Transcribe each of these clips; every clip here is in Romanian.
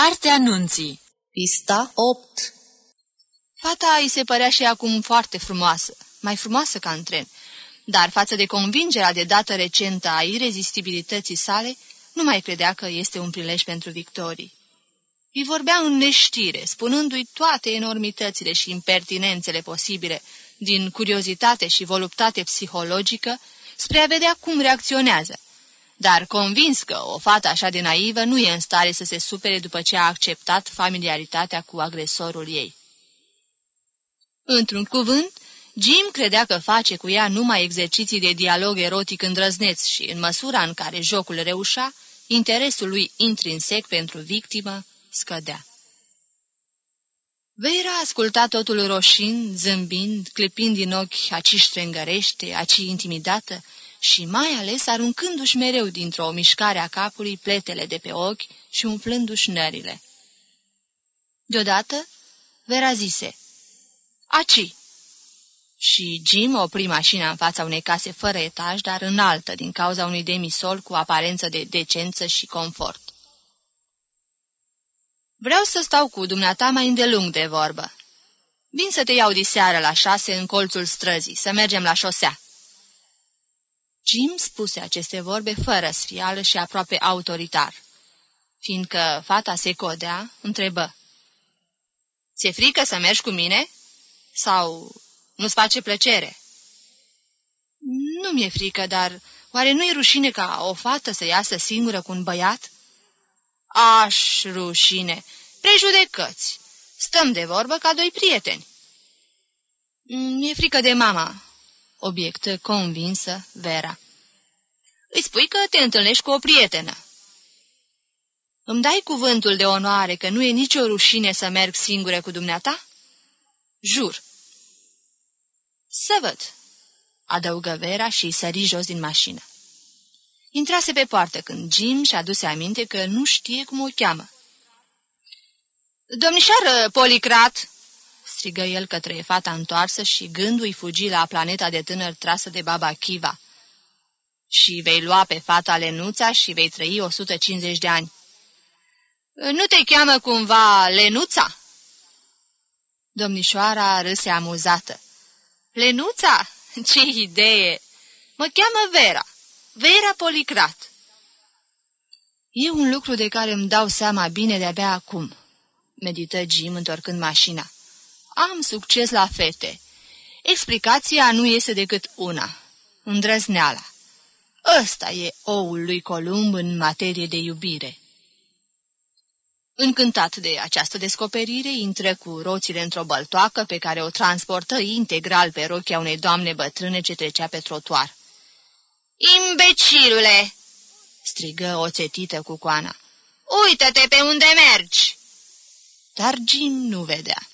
Cartea anunții. Pista 8 Fata îi se părea și acum foarte frumoasă, mai frumoasă ca în tren, dar față de convingerea de dată recentă a irezistibilității sale, nu mai credea că este un prilej pentru victorii. Îi vorbea în neștire, spunându-i toate enormitățile și impertinențele posibile, din curiozitate și voluptate psihologică, spre a vedea cum reacționează, dar convins că o fată așa de naivă nu e în stare să se supere după ce a acceptat familiaritatea cu agresorul ei. Într-un cuvânt, Jim credea că face cu ea numai exerciții de dialog erotic îndrăzneț și, în măsura în care jocul reușea, interesul lui intrinsec pentru victimă scădea. Vera asculta totul roșind, zâmbind, clipind din ochi aci strângărește, aci intimidată și mai ales aruncându-și mereu dintr-o mișcare a capului pletele de pe ochi și umflându-și nările. Deodată, Vera zise, Aci! Și Jim opri mașina în fața unei case fără etaj, dar înaltă, din cauza unui demisol cu aparență de decență și confort. Vreau să stau cu dumneata mai îndelung de vorbă. Vin să te iau diseară la șase în colțul străzii, să mergem la șosea. Jim spuse aceste vorbe fără sfială și aproape autoritar. Fiindcă fata se codea, întrebă. Ți-e frică să mergi cu mine? Sau nu-ți face plăcere?" Nu mi-e frică, dar oare nu-i rușine ca o fată să iasă singură cu un băiat?" Aș, rușine! Prejudecăți! Stăm de vorbă ca doi prieteni." Mi-e frică de mama," obiectă convinsă Vera. Îi spui că te întâlnești cu o prietenă." Îmi dai cuvântul de onoare că nu e nicio rușine să merg singură cu dumneata?" Jur." Să văd," adăugă Vera și sări jos din mașină. Intrase pe poartă când Jim și-a aduse aminte că nu știe cum o cheamă. Domnișoară Policrat!" Strigă el către fata întoarsă și gândul-i fugi la planeta de tânăr trasă de baba Kiva. Și vei lua pe fata Lenuța și vei trăi 150 de ani. Nu te cheamă cumva Lenuța?" Domnișoara râse amuzată. Lenuța? Ce idee! Mă cheamă Vera. Vera Policrat. E un lucru de care îmi dau seama bine de-abia acum, medită Jim întorcând mașina. Am succes la fete. Explicația nu este decât una. Îndrăzneala. Ăsta e oul lui Columb în materie de iubire. Încântat de această descoperire, intră cu roțile într-o băltoacă pe care o transportă integral pe rochia unei doamne bătrâne ce trecea pe trotuar. Imbecilule!" strigă oțetită cu coana. Uită-te pe unde mergi!" Dar Jim nu vedea.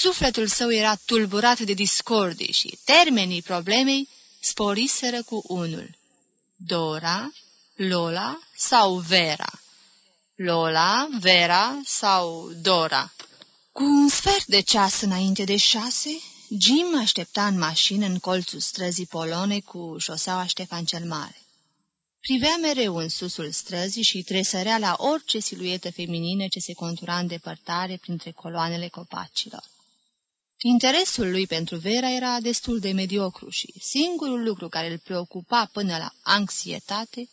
Sufletul său era tulburat de discordii și termenii problemei sporiseră cu unul. Dora, Lola sau Vera? Lola, Vera sau Dora. Cu un sfert de ceas înainte de șase, Jim aștepta în mașină în colțul străzii Polone cu șoseaua Ștefan cel Mare. Privea mereu în susul străzii și tresărea la orice siluetă feminină ce se contura în depărtare printre coloanele copacilor. Interesul lui pentru Vera era destul de mediocru și singurul lucru care îl preocupa până la anxietate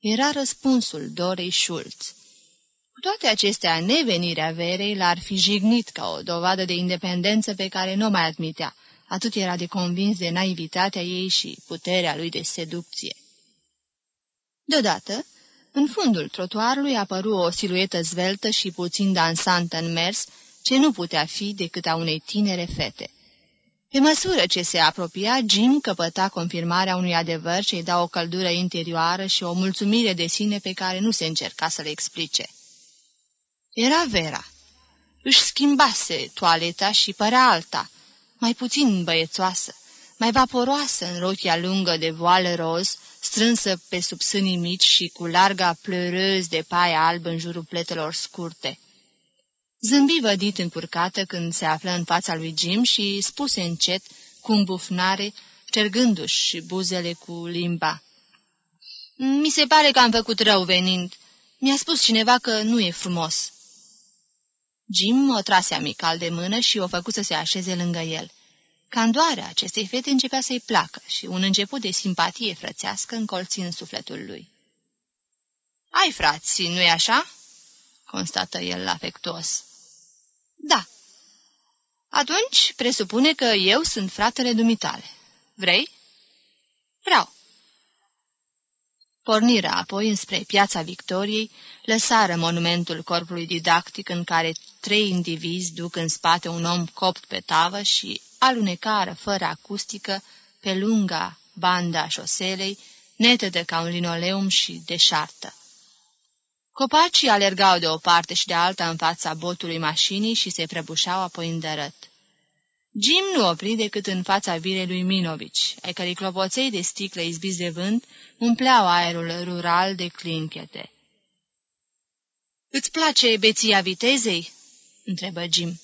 era răspunsul Dorei Schulz cu toate acestea, nevenirea verei l-ar fi jignit ca o dovadă de independență pe care nu mai admitea, atât era de convins de naivitatea ei și puterea lui de seducție. Deodată, în fundul trotuarului apăru o siluetă zveltă și puțin dansantă în mers, ce nu putea fi decât a unei tinere fete. Pe măsură ce se apropia, Jim căpăta confirmarea unui adevăr ce îi da o căldură interioară și o mulțumire de sine pe care nu se încerca să le explice. Era Vera. Își schimbase toaleta și părea alta, mai puțin băiețoasă, mai vaporoasă în rochia lungă de voală roz, strânsă pe sub sânii mici și cu larga plărăz de paie alb în jurul pletelor scurte. Zâmbi vădit încurcată când se află în fața lui Jim și spuse încet, cu îmbufnare, cergându-și buzele cu limba. Mi se pare că am făcut rău venind. Mi-a spus cineva că nu e frumos." Jim o trase amical de mână și o făcu să se așeze lângă el. Candoarea acestei fete începea să-i placă și un început de simpatie frățească încolți în sufletul lui. Ai frați, nu-i așa?" constată el afectuos. Da. Atunci presupune că eu sunt fratele dumitale. Vrei? Vreau. Pornirea apoi înspre piața Victoriei, lăsară monumentul corpului didactic în care trei indivizi duc în spate un om copt pe tavă și alunecară fără acustică pe lunga banda șoselei, netedă ca un linoleum și deșartă. Copacii alergau de o parte și de alta în fața botului mașinii și se prăbușeau apoi în dărăt. Jim nu opri decât în fața virei lui Minovici, ai cărei clopoței de sticlă izbiți de vânt umpleau aerul rural de clinchete. Îți place beția vitezei?" întrebă Jim.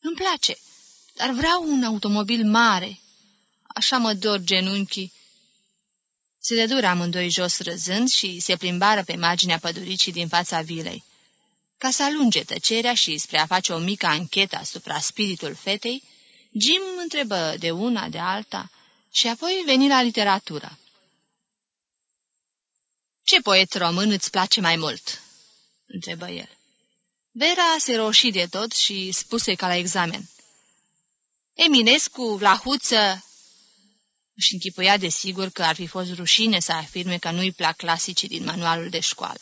Îmi place, dar vreau un automobil mare. Așa mă dor genunchii." Se dădură amândoi jos râzând și se plimbară pe marginea păduricii din fața vilei. Ca să alunge tăcerea și spre a face o mică anchetă asupra spiritul fetei, Jim întrebă de una, de alta și apoi veni la literatură. Ce poet român îți place mai mult?" întrebă el. Vera se roșii de tot și spuse ca la examen. Eminescu, Vlahuță... Își închipuia de sigur că ar fi fost rușine să afirme că nu-i plac clasicii din manualul de școală.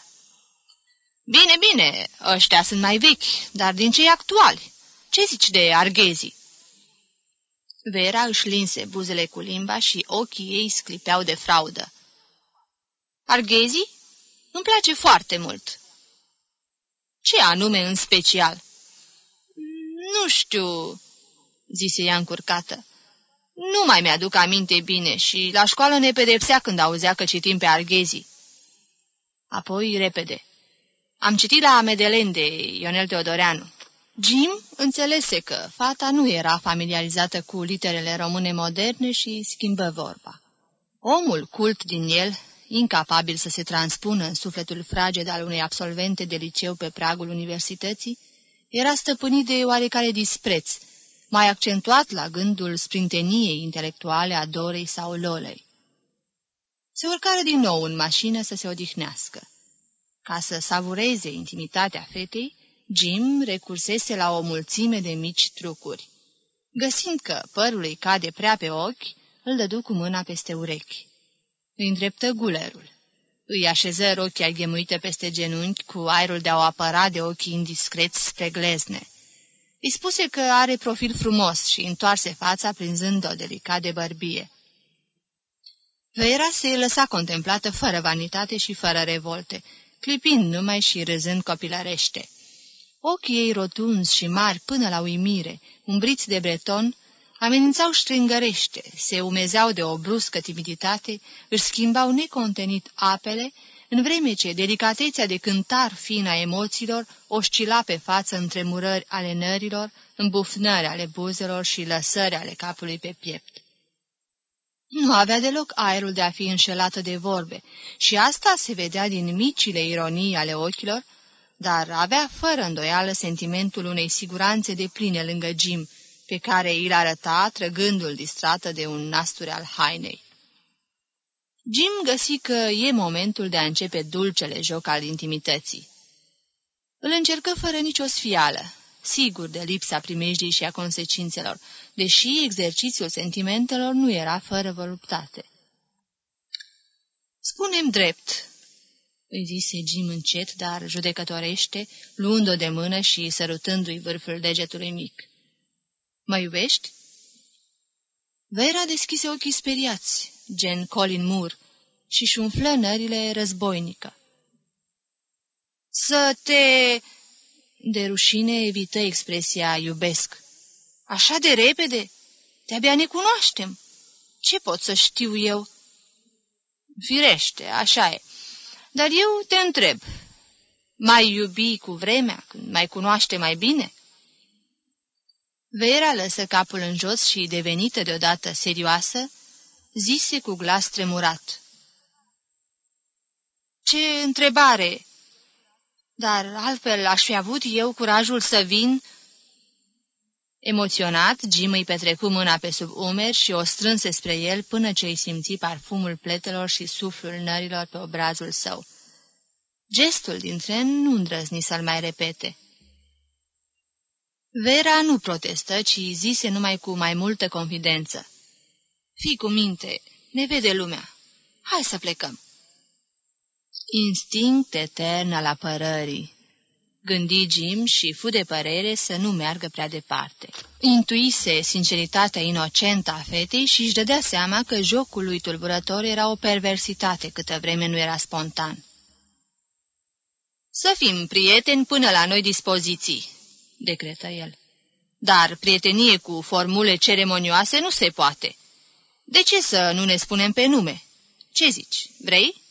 Bine, bine, ăștia sunt mai vechi, dar din cei actuali? Ce zici de arghezii? Vera își linse buzele cu limba și ochii ei sclipeau de fraudă. Arghezii? Îmi place foarte mult. Ce anume în special? Nu știu, zise ea încurcată. Nu mai mi-aduc aminte bine și la școală ne pedepsea când auzea că citim pe arghezii. Apoi, repede. Am citit la Medelen de Ionel Teodoreanu. Jim înțelese că fata nu era familiarizată cu literele române moderne și schimbă vorba. Omul cult din el, incapabil să se transpună în sufletul fraged al unei absolvente de liceu pe pragul universității, era stăpânit de oarecare dispreț, mai accentuat la gândul sprinteniei intelectuale a Dorei sau Lolei. Se urcară din nou în mașină să se odihnească. Ca să savureze intimitatea fetei, Jim recursese la o mulțime de mici trucuri. Găsind că părul îi cade prea pe ochi, îl dădu cu mâna peste urechi. Îi îndreptă gulerul. Îi așeză rochia ghemuită peste genunchi cu aerul de a o apăra de ochii indiscreți spre glezne. Îi spuse că are profil frumos și întoarse fața prinzând-o delicat de bărbie. Vera se lăsa contemplată fără vanitate și fără revolte, clipind numai și râzând copilărește. Ochii ei rotunzi și mari până la uimire, umbriți de breton, amenințau strângărește, se umezeau de o bruscă timiditate, își schimbau necontenit apele, în vreme ce delicatețea de cântar fin a emoțiilor oscila pe față între murări ale nărilor, îmbufnări ale buzelor și lăsări ale capului pe piept. Nu avea deloc aerul de a fi înșelată de vorbe și asta se vedea din micile ironii ale ochilor, dar avea fără îndoială sentimentul unei siguranțe de pline lângă Jim, pe care îl arăta trăgându-l distrată de un nasture al hainei. Jim găsi că e momentul de a începe dulcele joc al intimității. Îl încercă fără nicio sfială, sigur de lipsa primejdii și a consecințelor, deși exercițiul sentimentelor nu era fără voluptate. Spunem drept, îi zise Jim încet, dar judecătorește, luând-o de mână și sărutându-i vârful degetului mic. Mă iubești? Vera deschise ochii speriați, gen Colin Moore, și-și umflă nările războinică. Să te... De rușine evită expresia iubesc. Așa de repede? De-abia ne cunoaștem. Ce pot să știu eu? Firește, așa e. Dar eu te întreb, mai iubi cu vremea, când mai cunoaște mai bine? Vera lăsă capul în jos și, devenită deodată serioasă, zise cu glas tremurat. Ce întrebare! Dar altfel aș fi avut eu curajul să vin... Emoționat, Jim îi petrecu mâna pe sub umeri și o strânse spre el până ce îi simți parfumul pletelor și suflul nărilor pe obrazul său. Gestul din tren nu îndrăzni să-l mai repete. Vera nu protestă, ci zise numai cu mai multă confidență. Fii cu minte, ne vede lumea. Hai să plecăm. Instinct etern al apărării. Gândi Jim și fu de părere să nu meargă prea departe. Intuise sinceritatea inocentă a fetei și își dădea seama că jocul lui tulburător era o perversitate câtă vreme nu era spontan. Să fim prieteni până la noi dispoziții, decretă el. Dar prietenie cu formule ceremonioase nu se poate. De ce să nu ne spunem pe nume? Ce zici, vrei?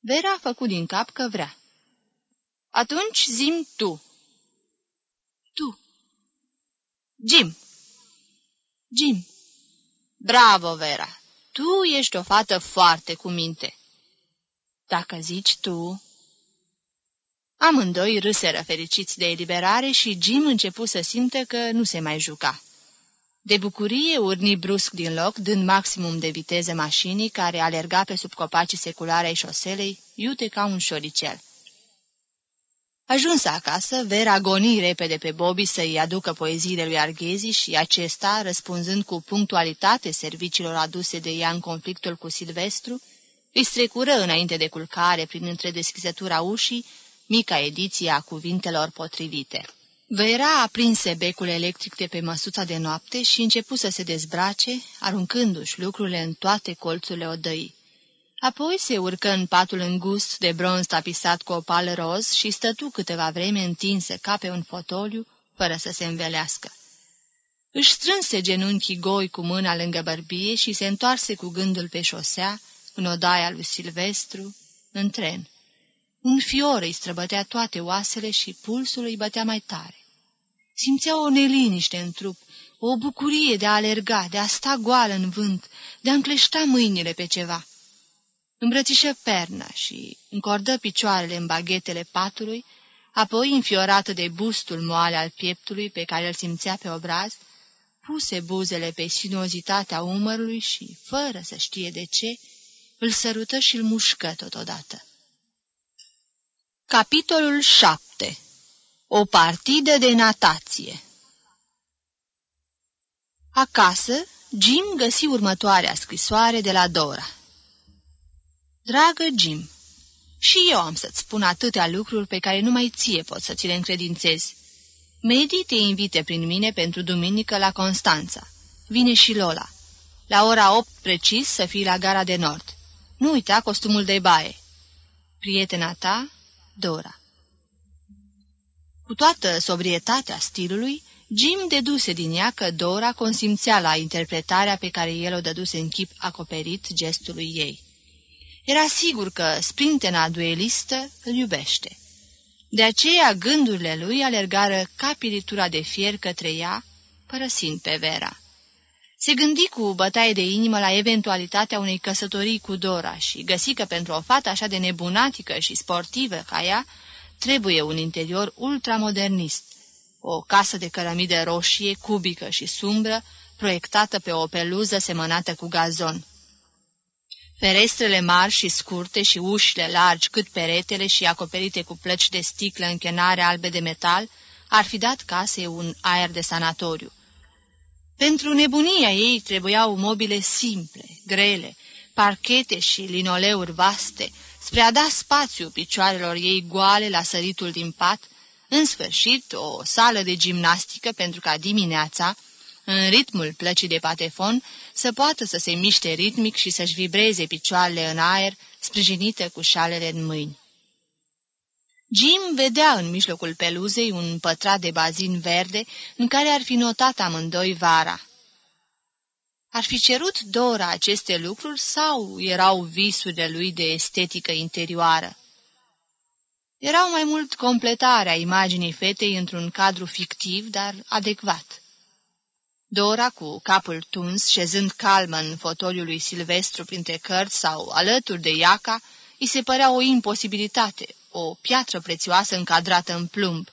Vera a făcut din cap că vrea. Atunci zim tu. Tu. Jim. Jim. Bravo, Vera! Tu ești o fată foarte cu minte. Dacă zici tu... Amândoi râseră fericiți de eliberare și Jim începu să simte că nu se mai juca. De bucurie urni brusc din loc, dând maximum de viteză mașinii care alerga pe sub copacii seculare ai șoselei, iute ca un șoricel. Ajuns acasă, Vera agoni repede pe Bobby să-i aducă poeziile lui Arghezi și acesta, răspunzând cu punctualitate serviciilor aduse de ea în conflictul cu Silvestru, îi strecură înainte de culcare prin întredeschizătura ușii mica ediție a cuvintelor potrivite. Vera aprinse becul electric de pe măsuța de noapte și începu să se dezbrace, aruncându-și lucrurile în toate colțurile odăii. Apoi se urcă în patul îngust de bronz tapisat cu opal roz și stătu câteva vreme întinsă ca pe un fotoliu, fără să se învelească. Își strânse genunchii goi cu mâna lângă bărbie și se întoarse cu gândul pe șosea, în odaia lui Silvestru, în tren. Un fior îi străbătea toate oasele și pulsul îi bătea mai tare. Simțea o neliniște în trup, o bucurie de a alerga, de a sta goală în vânt, de a încleșta mâinile pe ceva. Îmbrățișă perna și încordă picioarele în baghetele patului, apoi, înfiorată de bustul moale al pieptului pe care îl simțea pe obraz, puse buzele pe sinuozitatea umărului și, fără să știe de ce, îl sărută și îl mușcă totodată. Capitolul 7 O partidă de natație Acasă, Jim găsi următoarea scrisoare de la Dora. Dragă Jim, și eu am să-ți spun atâtea lucruri pe care numai ție pot să ți le încredințezi. Medi te invite prin mine pentru duminică la Constanța. Vine și Lola. La ora 8 precis să fii la gara de nord. Nu uita costumul de baie. Prietena ta, Dora. Cu toată sobrietatea stilului, Jim deduse din ea că Dora consimțea la interpretarea pe care el o dăduse în chip acoperit gestului ei. Era sigur că sprintena duelistă îl iubește. De aceea gândurile lui alergară ca pilitura de fier către ea, părăsind pe Vera. Se gândi cu bătaie de inimă la eventualitatea unei căsătorii cu Dora și găsi că pentru o fată așa de nebunatică și sportivă ca ea, trebuie un interior ultramodernist, o casă de cărămidă roșie, cubică și sumbră, proiectată pe o peluză semănată cu gazon. Ferestrele mari și scurte și ușile largi cât peretele și acoperite cu plăci de sticlă închenare albe de metal ar fi dat casei un aer de sanatoriu. Pentru nebunia ei trebuiau mobile simple, grele, parchete și linoleuri vaste, spre a da spațiu picioarelor ei goale la săritul din pat, în sfârșit o sală de gimnastică pentru ca dimineața, în ritmul plăcii de patefon, să poată să se miște ritmic și să-și vibreze picioarele în aer, sprijinite cu șalele în mâini. Jim vedea în mijlocul peluzei un pătrat de bazin verde în care ar fi notat amândoi vara. Ar fi cerut Dora aceste lucruri sau erau visurile lui de estetică interioară? Erau mai mult completarea imaginii fetei într-un cadru fictiv, dar adecvat. Dora, cu capul tuns, șezând calmă în fotoliul lui Silvestru printre cărți sau alături de Iaca, îi se părea o imposibilitate, o piatră prețioasă încadrată în plumb.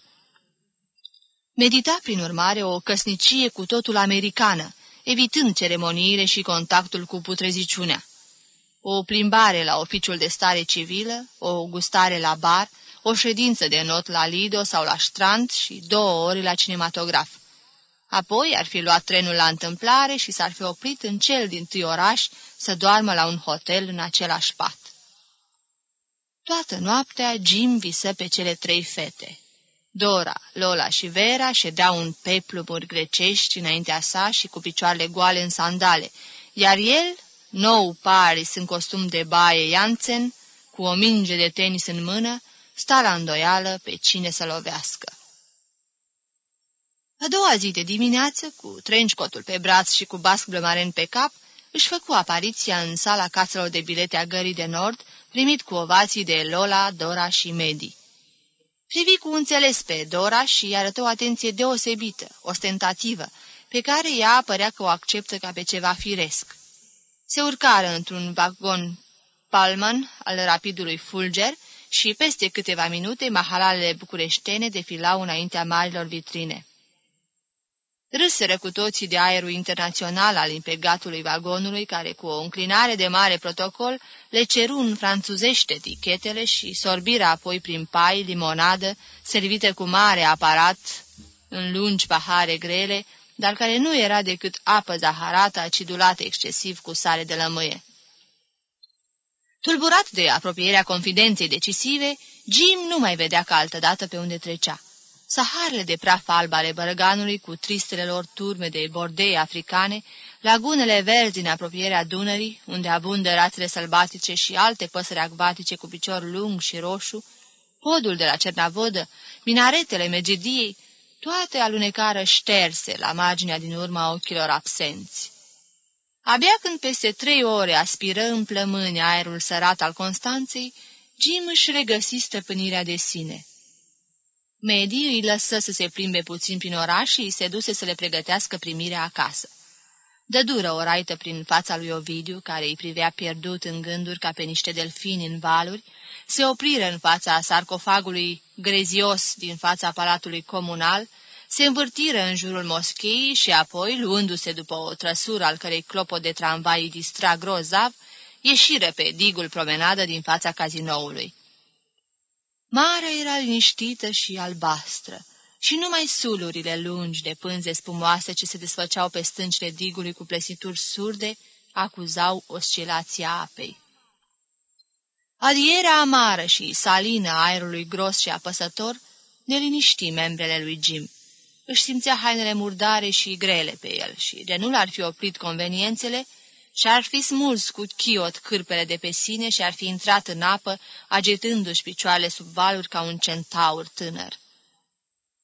Medita, prin urmare, o căsnicie cu totul americană, evitând ceremoniile și contactul cu putreziciunea. O plimbare la oficiul de stare civilă, o gustare la bar, o ședință de not la Lido sau la Strand și două ori la cinematograf. Apoi ar fi luat trenul la întâmplare și s-ar fi oprit în cel din tâi oraș să doarmă la un hotel în același pat. Toată noaptea Jim visă pe cele trei fete. Dora, Lola și Vera ședeau în peplumuri grecești înaintea sa și cu picioarele goale în sandale, iar el, nou Paris în costum de baie Jansen, cu o minge de tenis în mână, sta la îndoială pe cine să lovească. A doua zi de dimineață, cu trenchcotul pe braț și cu basc blămaren pe cap, își făcu apariția în sala caselor de bilete a Gării de Nord, primit cu ovații de Lola, Dora și Medi. Privi cu înțeles pe Dora și arătă o atenție deosebită, ostentativă, pe care ea părea că o acceptă ca pe ceva firesc. Se urcară într-un vagon Palman al rapidului Fulger și peste câteva minute mahalalele bucureștene defilau înaintea marilor vitrine. Râsără cu toții de aerul internațional al impegatului vagonului, care, cu o înclinare de mare protocol, le ceru în franțuzește etichetele și sorbiră apoi prin pai limonadă, servită cu mare aparat, în lungi pahare grele, dar care nu era decât apă zaharată acidulată excesiv cu sare de lămâie. Tulburat de apropierea confidenței decisive, Jim nu mai vedea ca altădată pe unde trecea. Saharele de praf alb ale bărganului cu tristele lor turme de bordei africane, lagunele verzi din apropierea Dunării, unde abundă ratele sălbatice și alte păsări acvatice cu picior lung și roșu, podul de la Cernavodă, minaretele Megidiei, toate alunecară șterse la marginea din urma ochilor absenți. Abia când peste trei ore aspiră în plămâni aerul sărat al Constanței, Jim își regăsi stăpânirea de sine. Medi îi lăsă să se plimbe puțin prin oraș și se duse să le pregătească primirea acasă. Dă dură o raită prin fața lui Ovidiu, care îi privea pierdut în gânduri ca pe niște delfini în valuri, se opriră în fața sarcofagului grezios din fața palatului comunal, se învârtiră în jurul moscheii și apoi, luându-se după o trăsură al cărei clopot de tramvai distra grozav, ieșiră pe digul promenadă din fața cazinoului. Marea era liniștită și albastră și numai sulurile lungi de pânze spumoase ce se desfăceau pe stâncile digului cu plesituri surde acuzau oscilația apei. Adierea amară și salină aerului gros și apăsător ne liniști membrele lui Jim. Își simțea hainele murdare și grele pe el și, de nu l-ar fi oprit conveniențele, și-ar fi smuls cu chiot cârpele de pe sine și ar fi intrat în apă, agitându-și picioarele sub valuri ca un centaur tânăr.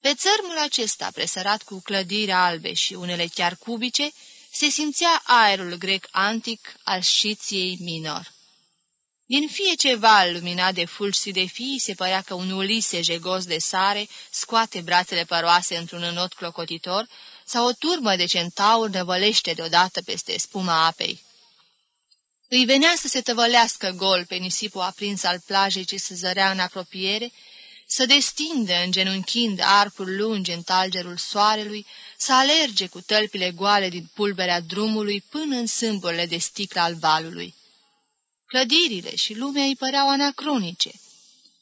Pe țărmul acesta, presărat cu clădiri albe și unele chiar cubice, se simțea aerul grec antic al șiției minor. Din fie ce val luminat de fulgi de fii, se părea că un ulise jegos de sare scoate brațele păroase într-un înot clocotitor sau o turmă de centauri năvălește deodată peste spuma apei. Îi venea să se tăvălească gol pe nisipul aprins al plajei ce se zărea în apropiere, să destindă îngenunchind arcuri lungi în talgerul soarelui, să alerge cu tălpile goale din pulberea drumului până în sâmburile de sticlă al valului. Clădirile și lumea îi păreau anacronice.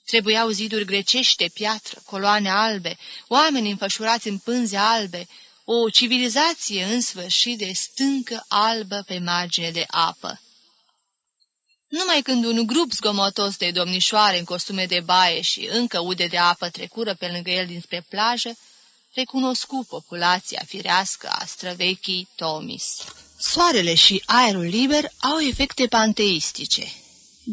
Trebuiau ziduri grecești de piatră, coloane albe, oameni înfășurați în pânze albe, o civilizație în sfârșit de stâncă albă pe margine de apă. Numai când un grup zgomotos de domnișoare în costume de baie și încă ude de apă trecură pe lângă el dinspre plajă, recunoscu populația firească a străvechii Tomis. Soarele și aerul liber au efecte panteistice.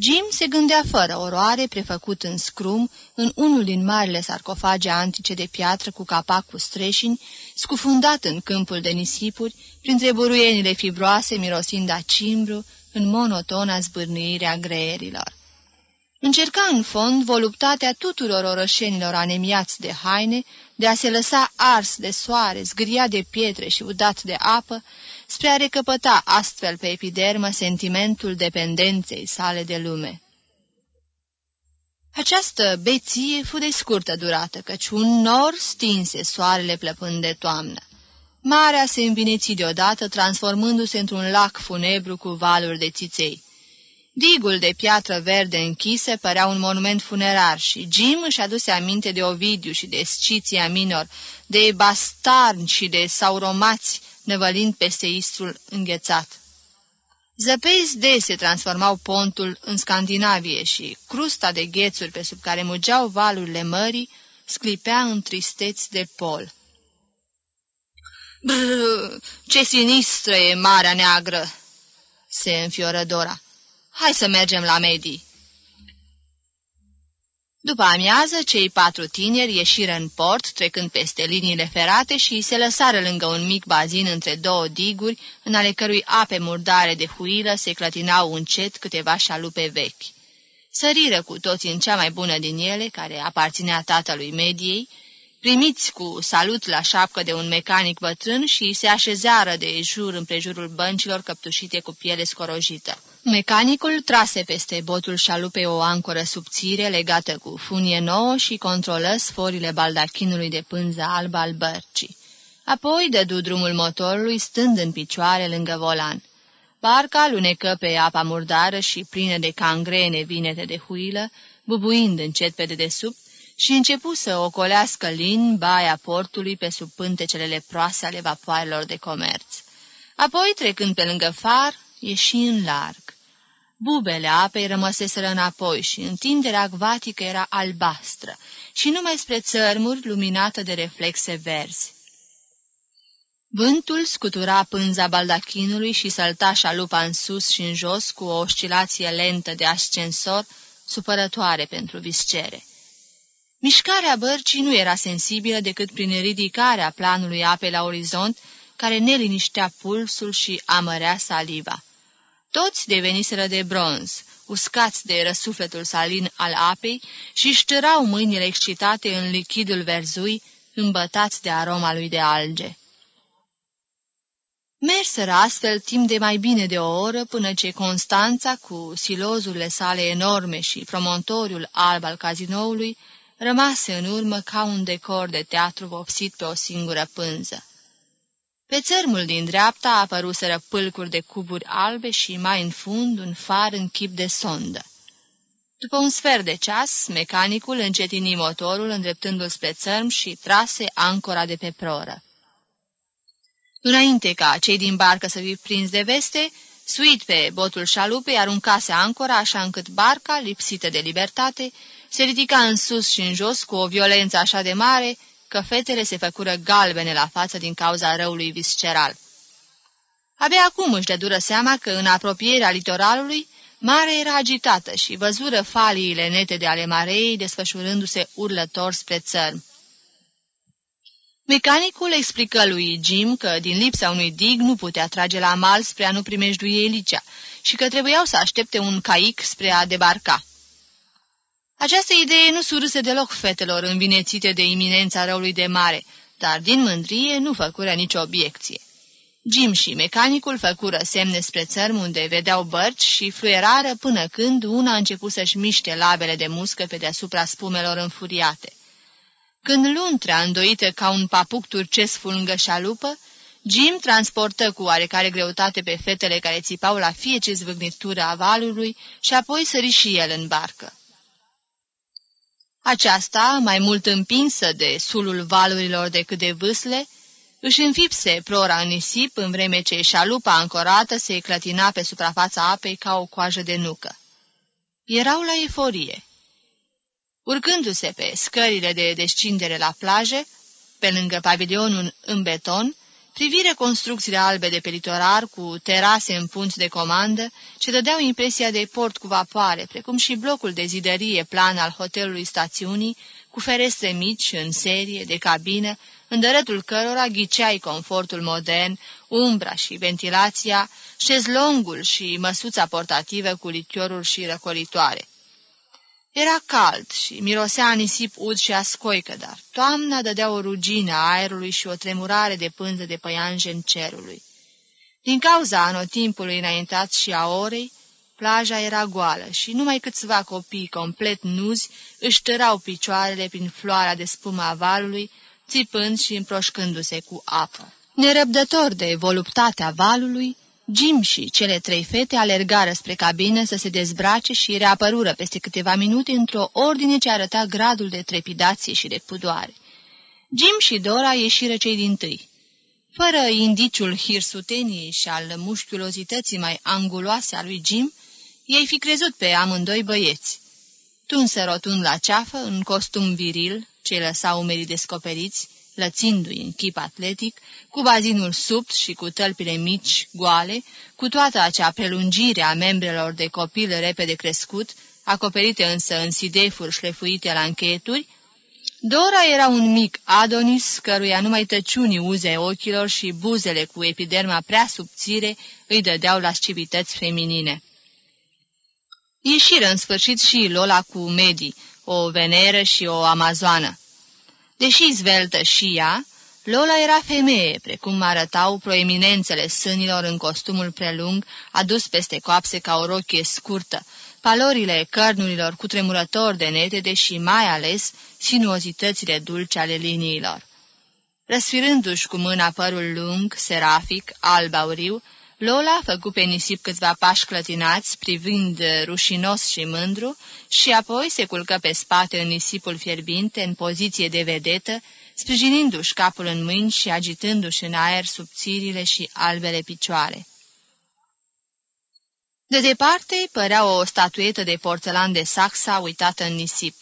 Jim se gândea fără oroare, prefăcut în scrum, în unul din marile sarcofage antice de piatră cu capac cu streșini, scufundat în câmpul de nisipuri, printre buruienile fibroase mirosind a cimbru, în monotona zbârnuire a greierilor. Încerca în fond voluptatea tuturor orășenilor anemiați de haine, de a se lăsa ars de soare, zgria de pietre și udat de apă, spre a recăpăta astfel pe epidermă sentimentul dependenței sale de lume. Această beție fu de scurtă durată, căci un nor stinse soarele plăpând de toamnă. Marea se învineți deodată, transformându-se într-un lac funebru cu valuri de țiței. Digul de piatră verde închise părea un monument funerar și Jim își aduse aminte de Ovidiu și de Sciția Minor, de bastarni și de sauromați nevălind peste istrul înghețat. Zăpezi dese transformau pontul în Scandinavie și crusta de ghețuri pe sub care mugeau valurile mării sclipea în tristeți de pol. Brr, ce sinistră e Marea Neagră!" se înfioră Dora. Hai să mergem la medii." După amiază, cei patru tineri ieșiră în port, trecând peste liniile ferate și se lăsară lângă un mic bazin între două diguri, în ale cărui ape murdare de huilă se clătinau încet câteva șalupe vechi. Săriră cu toți în cea mai bună din ele, care aparținea tatălui mediei, primiți cu salut la șapcă de un mecanic bătrân și se așezară de jur împrejurul băncilor căptușite cu piele scorojită. Mecanicul trase peste botul șalupei o ancoră subțire legată cu funie nouă și controlă sforile baldachinului de pânză albă al bărcii. Apoi dădu drumul motorului stând în picioare lângă volan. Barca lunecă pe apa murdară și plină de cangrene vinete de huilă, bubuind încet pe dedesubt, și începu să ocolească lin baia portului pe sub pântecele leproase ale vapoarelor de comerț. Apoi, trecând pe lângă far, ieși în larg. Bubele apei rămăseseră înapoi și întinderea acvatică era albastră și numai spre țărmuri luminată de reflexe verzi. Vântul scutura pânza baldachinului și sălta șalupa în sus și în jos cu o oscilație lentă de ascensor, supărătoare pentru viscere. Mișcarea bărcii nu era sensibilă decât prin ridicarea planului apei la orizont, care ne liniștea pulsul și amărea saliva. Toți deveniseră de bronz, uscați de răsufletul salin al apei și șterau mâinile excitate în lichidul verzui, îmbătați de aroma lui de alge. Merseră astfel timp de mai bine de o oră până ce Constanța, cu silozurile sale enorme și promontoriul alb al cazinoului, rămase în urmă ca un decor de teatru vopsit pe o singură pânză. Pe țărmul din dreapta apăruseră pâlcuri de cuburi albe și mai în fund un far în chip de sondă. După un sfert de ceas, mecanicul încetini motorul îndreptându-l spre țărm și trase ancora de pe proră. Înainte ca cei din barcă să fi prins de veste, suit pe botul șalupei, aruncase ancora așa încât barca, lipsită de libertate, se ridica în sus și în jos cu o violență așa de mare, că fetele se făcură galbene la față din cauza răului visceral. Abia acum își dură seama că în apropierea litoralului, marea era agitată și văzură faliile nete de ale mareei desfășurându-se urlător spre țărm. Mecanicul explică lui Jim că din lipsa unui dig nu putea trage la mal spre a nu primejdui Elicea și că trebuiau să aștepte un caic spre a debarca. Această idee nu surâse deloc fetelor învinețite de iminența răului de mare, dar din mândrie nu făcură nicio obiecție. Jim și mecanicul făcură semne spre țărm unde vedeau bărci și fluierară până când una a început să-și miște labele de muscă pe deasupra spumelor înfuriate. Când luntrea, îndoită ca un papuc turcesc fulgă șalupă, Jim transportă cu oarecare greutate pe fetele care țipau la fiece zvâgnitură a valului și apoi sări și el în barcă. Aceasta, mai mult împinsă de sulul valurilor decât de vâsle, își înfipse prora în nisip în vreme ce șalupa ancorată se clătina pe suprafața apei ca o coajă de nucă. Erau la eforie. Urcându-se pe scările de descindere la plajă, pe lângă pavilionul în beton, privire construcțiile albe de pe litorar cu terase în punți de comandă, ce dădeau impresia de port cu vapoare, precum și blocul de zidărie plan al hotelului stațiunii, cu ferestre mici, în serie, de cabină, în dărătul cărora ghiceai confortul modern, umbra și ventilația, șezlongul și măsuța portativă cu lichioruri și răcoritoare. Era cald și mirosea nisip ud și ascoică, dar toamna dădea o rugină a aerului și o tremurare de pânză de păianjen cerului. Din cauza anotimpului înaintat și a orei, Plaja era goală și numai câțiva copii complet nuzi își tărau picioarele prin floarea de spumă a valului, țipând și împroșcându-se cu apă. Nerăbdător de voluptatea valului, Jim și cele trei fete alergară spre cabină să se dezbrace și reapărură peste câteva minute într-o ordine ce arăta gradul de trepidație și de pudoare. Jim și Dora ieșiră cei din tâi. Fără indiciul hirsuteniei și al mușchiulozității mai anguloase a lui Jim, ei fi crezut pe amândoi băieți. Tunsă rotund la ceafă, în costum viril, ce lăsa umerii descoperiți, lățindu-i în chip atletic, cu bazinul subt și cu tălpile mici, goale, cu toată acea prelungire a membrelor de copil repede crescut, acoperite însă în sidefuri șlefuite la încheieturi, Dora era un mic Adonis, căruia numai tăciunii uze ochilor și buzele cu epiderma prea subțire îi dădeau lascivități feminine. Ieșiră în sfârșit și Lola cu Medi, o veneră și o amazoană. Deși zveltă și ea, Lola era femeie, precum arătau proeminențele sânilor în costumul prelung, adus peste coapse ca o rochie scurtă, palorile cărnurilor cu tremurător de netede și mai ales sinuozitățile dulce ale liniilor. Răsfirându-și cu mâna părul lung, serafic, alb-auriu, Lola făcu pe nisip câțiva pași clătinați, privind rușinos și mândru, și apoi se culcă pe spate în nisipul fierbinte, în poziție de vedetă, sprijinindu-și capul în mâini și agitându-și în aer subțirile și albele picioare. De departe părea o statuetă de porțelan de saxa uitată în nisip.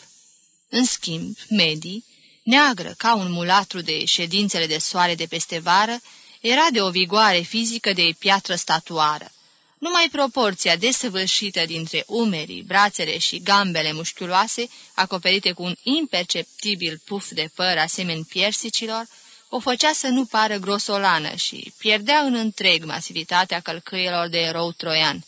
În schimb, Medi, neagră ca un mulatru de ședințele de soare de peste vară, era de o vigoare fizică de piatră statuară. Numai proporția desăvârșită dintre umerii, brațele și gambele mușchiuloase, acoperite cu un imperceptibil puf de păr asemeni piersicilor, o făcea să nu pară grosolană și pierdea în întreg masivitatea călcâielor de erou troian.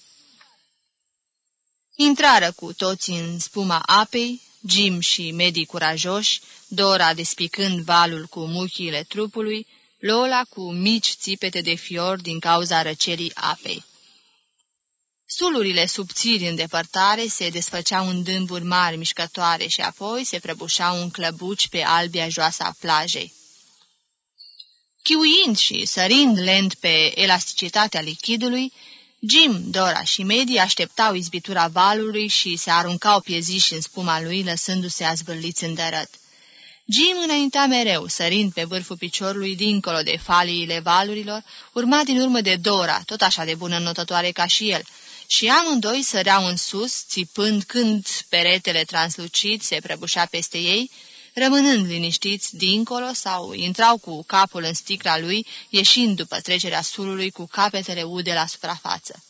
Intrară cu toți în spuma apei, Jim și medii curajoși, Dora despicând valul cu muchiile trupului, Lola cu mici țipete de fior din cauza răcelii apei. Sulurile subțiri în depărtare se desfăceau în dâmburi mari mișcătoare și apoi se prăbușau în clăbuci pe albia joasă a plajei. Chiuind și sărind lent pe elasticitatea lichidului, Jim, Dora și Medi așteptau izbitura valului și se aruncau pieziși în spuma lui, lăsându-se azvârliți în dărăt. Jim înaintea mereu, sărind pe vârful piciorului dincolo de faliile valurilor, urmat din urmă de Dora, tot așa de bună notătoare ca și el, și amândoi săreau în sus, țipând când peretele translucid se prăbușea peste ei, rămânând liniștiți dincolo sau intrau cu capul în sticla lui, ieșind după trecerea sulului cu capetele ude la suprafață.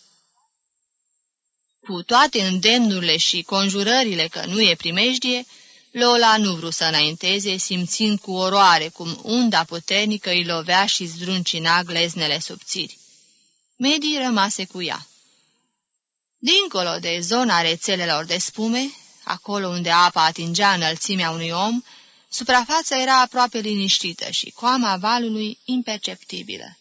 Cu toate îndemnurile și conjurările că nu e primejdie, Lola nu vrut să înainteze, simțind cu oroare cum unda puternică îi lovea și zdruncina gleznele subțiri. Medi rămase cu ea. Dincolo de zona rețelelor de spume, acolo unde apa atingea înălțimea unui om, suprafața era aproape liniștită și coama valului imperceptibilă.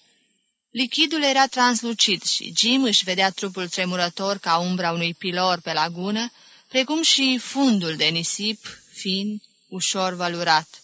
Lichidul era translucid și Jim își vedea trupul tremurător ca umbra unui pilor pe lagună, precum și fundul de nisip fin, ușor vălurat.